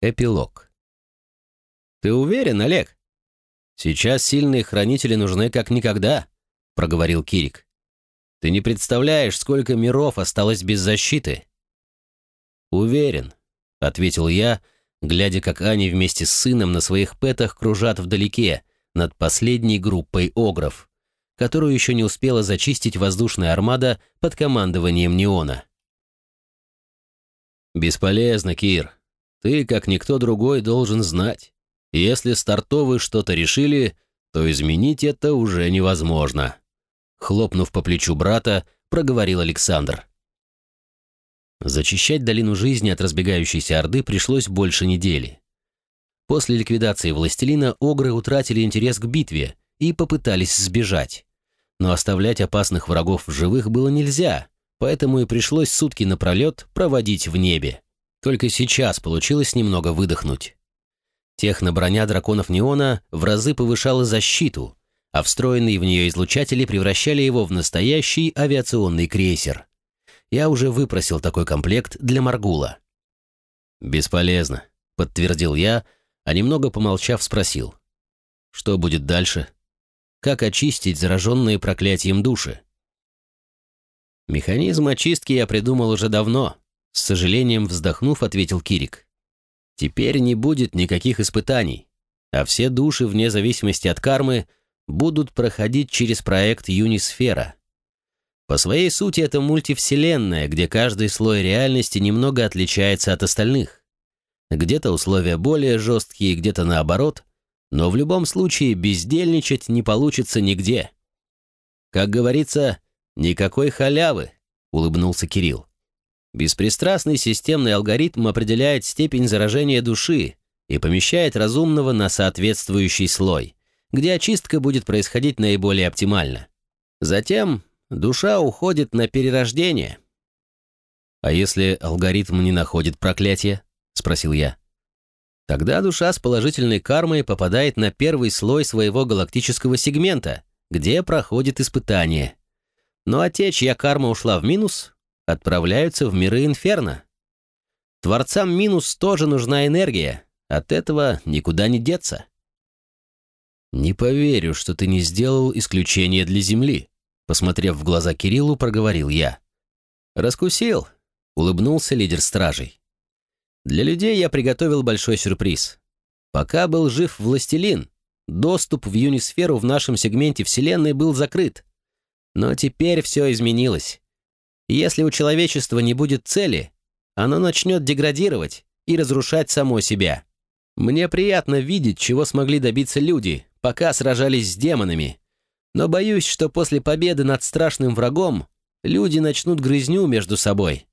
Эпилог. «Ты уверен, Олег?» «Сейчас сильные хранители нужны как никогда», — проговорил Кирик. «Ты не представляешь, сколько миров осталось без защиты». «Уверен», — ответил я, глядя, как Ани вместе с сыном на своих пэтах кружат вдалеке над последней группой огров, которую еще не успела зачистить воздушная армада под командованием Неона. «Бесполезно, Кир», ты, как никто другой, должен знать. Если стартовые что-то решили, то изменить это уже невозможно. Хлопнув по плечу брата, проговорил Александр. Зачищать долину жизни от разбегающейся орды пришлось больше недели. После ликвидации властелина огры утратили интерес к битве и попытались сбежать. Но оставлять опасных врагов в живых было нельзя, поэтому и пришлось сутки напролет проводить в небе. Только сейчас получилось немного выдохнуть. Техноброня драконов Неона в разы повышала защиту, а встроенные в нее излучатели превращали его в настоящий авиационный крейсер. Я уже выпросил такой комплект для Маргула. «Бесполезно», — подтвердил я, а немного помолчав спросил. «Что будет дальше? Как очистить зараженные проклятием души?» Механизм очистки я придумал уже давно, с сожалением вздохнув, ответил Кирик. Теперь не будет никаких испытаний, а все души, вне зависимости от кармы, будут проходить через проект Юнисфера. По своей сути это мультивселенная, где каждый слой реальности немного отличается от остальных. Где-то условия более жесткие, где-то наоборот, но в любом случае бездельничать не получится нигде. Как говорится, никакой халявы, улыбнулся Кирилл. Беспристрастный системный алгоритм определяет степень заражения души и помещает разумного на соответствующий слой, где очистка будет происходить наиболее оптимально. Затем душа уходит на перерождение. «А если алгоритм не находит проклятие?» — спросил я. Тогда душа с положительной кармой попадает на первый слой своего галактического сегмента, где проходит испытание. Ну а те, чья карма ушла в минус, отправляются в миры инферно. Творцам минус тоже нужна энергия, от этого никуда не деться. «Не поверю, что ты не сделал исключение для Земли», посмотрев в глаза Кириллу, проговорил я. «Раскусил», — улыбнулся лидер стражей. «Для людей я приготовил большой сюрприз. Пока был жив властелин, доступ в юнисферу в нашем сегменте Вселенной был закрыт. Но теперь все изменилось. Если у человечества не будет цели, оно начнет деградировать и разрушать само себя. Мне приятно видеть, чего смогли добиться люди, пока сражались с демонами. Но боюсь, что после победы над страшным врагом люди начнут грызню между собой.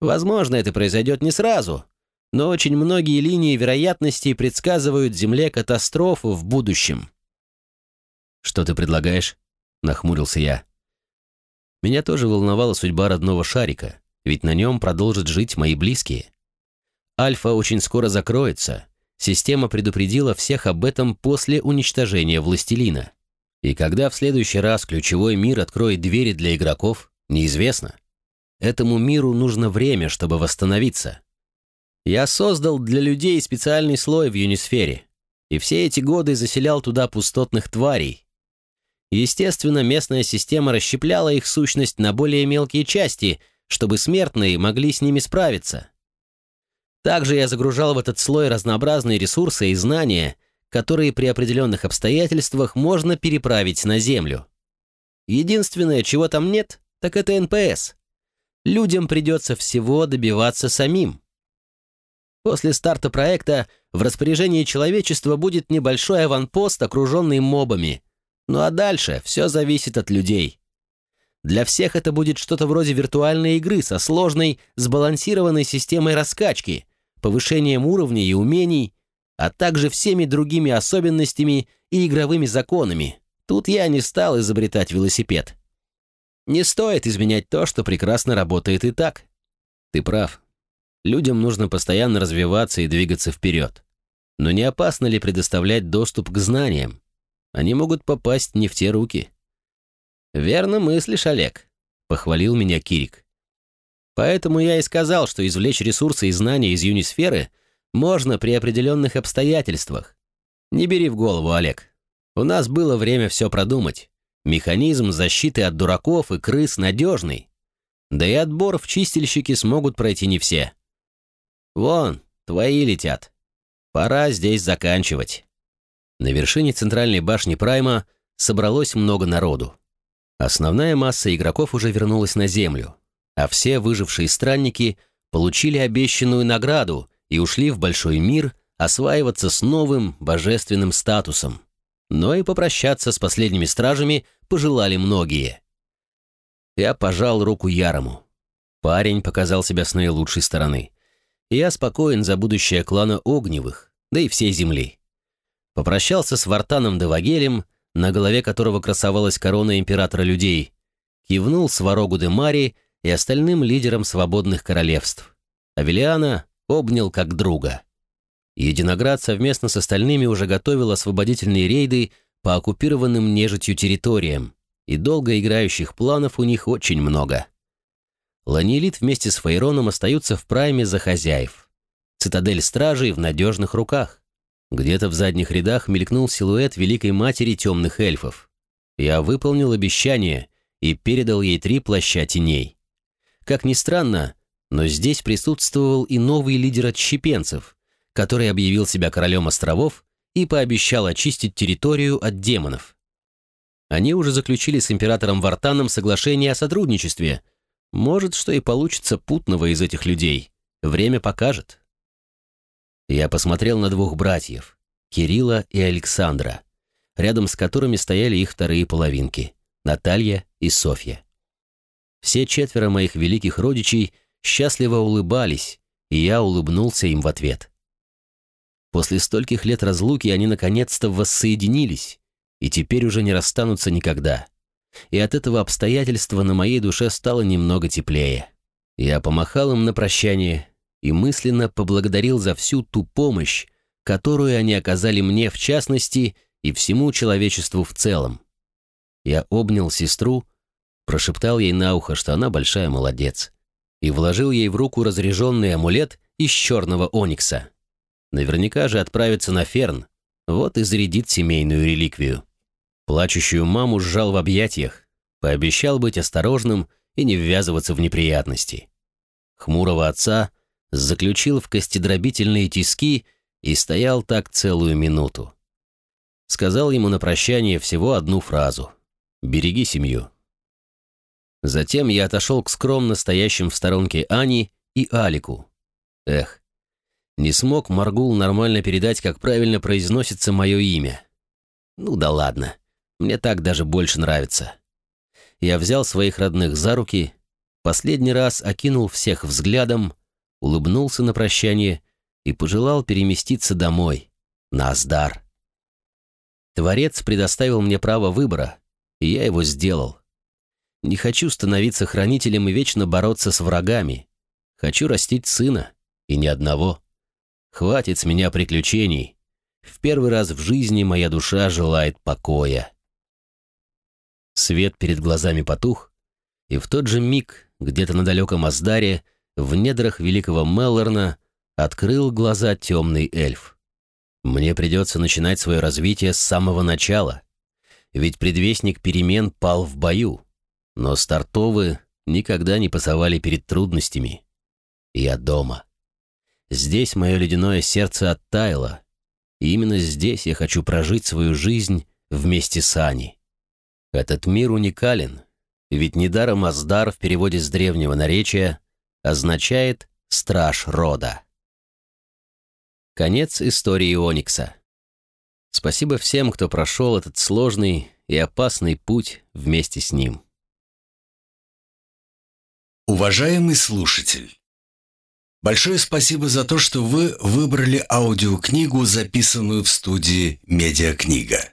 Возможно, это произойдет не сразу, но очень многие линии вероятностей предсказывают Земле катастрофу в будущем. «Что ты предлагаешь?» — нахмурился я. Меня тоже волновала судьба родного шарика, ведь на нем продолжат жить мои близкие. Альфа очень скоро закроется. Система предупредила всех об этом после уничтожения Властелина. И когда в следующий раз ключевой мир откроет двери для игроков, неизвестно. Этому миру нужно время, чтобы восстановиться. Я создал для людей специальный слой в Юнисфере, и все эти годы заселял туда пустотных тварей, Естественно, местная система расщепляла их сущность на более мелкие части, чтобы смертные могли с ними справиться. Также я загружал в этот слой разнообразные ресурсы и знания, которые при определенных обстоятельствах можно переправить на Землю. Единственное, чего там нет, так это НПС. Людям придется всего добиваться самим. После старта проекта в распоряжении человечества будет небольшой аванпост, окруженный мобами – ну а дальше все зависит от людей. Для всех это будет что-то вроде виртуальной игры со сложной, сбалансированной системой раскачки, повышением уровней и умений, а также всеми другими особенностями и игровыми законами. Тут я не стал изобретать велосипед. Не стоит изменять то, что прекрасно работает и так. Ты прав. Людям нужно постоянно развиваться и двигаться вперед. Но не опасно ли предоставлять доступ к знаниям? Они могут попасть не в те руки. «Верно мыслишь, Олег», — похвалил меня Кирик. «Поэтому я и сказал, что извлечь ресурсы и знания из юнисферы Можно при определенных обстоятельствах. Не бери в голову, Олег. У нас было время все продумать. Механизм защиты от дураков и крыс надежный. Да и отбор в чистильщики смогут пройти не все. Вон, твои летят. Пора здесь заканчивать. На вершине центральной башни Прайма собралось много народу. Основная масса игроков уже вернулась на Землю, а все выжившие странники получили обещанную награду и ушли в большой мир осваиваться с новым божественным статусом. Но и попрощаться с последними стражами пожелали многие. Я пожал руку Ярому. Парень показал себя с наилучшей стороны. Я спокоен за будущее клана Огневых, да и всей Земли. Попрощался с Вартаном Девагелем, на голове которого красовалась корона императора людей, кивнул Сварогу де Мари и остальным лидерам свободных королевств. Авелиана обнял как друга. Единоград совместно с остальными уже готовил освободительные рейды по оккупированным нежитью территориям, и долго играющих планов у них очень много. Ланилит вместе с Фейроном остаются в прайме за хозяев. Цитадель стражей в надежных руках. Где-то в задних рядах мелькнул силуэт Великой Матери Темных Эльфов. Я выполнил обещание и передал ей три плаща теней. Как ни странно, но здесь присутствовал и новый лидер отщепенцев, который объявил себя королем островов и пообещал очистить территорию от демонов. Они уже заключили с императором Вартаном соглашение о сотрудничестве. Может, что и получится путного из этих людей. Время покажет. Я посмотрел на двух братьев, Кирилла и Александра, рядом с которыми стояли их вторые половинки, Наталья и Софья. Все четверо моих великих родичей счастливо улыбались, и я улыбнулся им в ответ. После стольких лет разлуки они наконец-то воссоединились, и теперь уже не расстанутся никогда. И от этого обстоятельства на моей душе стало немного теплее. Я помахал им на прощание и мысленно поблагодарил за всю ту помощь, которую они оказали мне в частности и всему человечеству в целом. Я обнял сестру, прошептал ей на ухо, что она большая молодец, и вложил ей в руку разряженный амулет из черного оникса. Наверняка же отправится на Ферн, вот и зарядит семейную реликвию. Плачущую маму сжал в объятиях, пообещал быть осторожным и не ввязываться в неприятности. Хмурого отца заключил в костедробительные тиски и стоял так целую минуту. Сказал ему на прощание всего одну фразу «Береги семью». Затем я отошел к скромно стоящим в сторонке Ани и Алику. Эх, не смог Маргул нормально передать, как правильно произносится мое имя. Ну да ладно, мне так даже больше нравится. Я взял своих родных за руки, последний раз окинул всех взглядом, улыбнулся на прощание и пожелал переместиться домой, на Аздар. Творец предоставил мне право выбора, и я его сделал. Не хочу становиться хранителем и вечно бороться с врагами. Хочу растить сына, и ни одного. Хватит с меня приключений. В первый раз в жизни моя душа желает покоя. Свет перед глазами потух, и в тот же миг, где-то на далеком Аздаре, в недрах великого Меллорна, открыл глаза темный эльф. Мне придется начинать свое развитие с самого начала, ведь предвестник перемен пал в бою, но стартовы никогда не пасовали перед трудностями. Я дома. Здесь мое ледяное сердце оттаяло, и именно здесь я хочу прожить свою жизнь вместе с Аней. Этот мир уникален, ведь недаром Аздар в переводе с древнего наречия означает «страж рода». Конец истории Оникса. Спасибо всем, кто прошел этот сложный и опасный путь вместе с ним. Уважаемый слушатель! Большое спасибо за то, что вы выбрали аудиокнигу, записанную в студии «Медиакнига».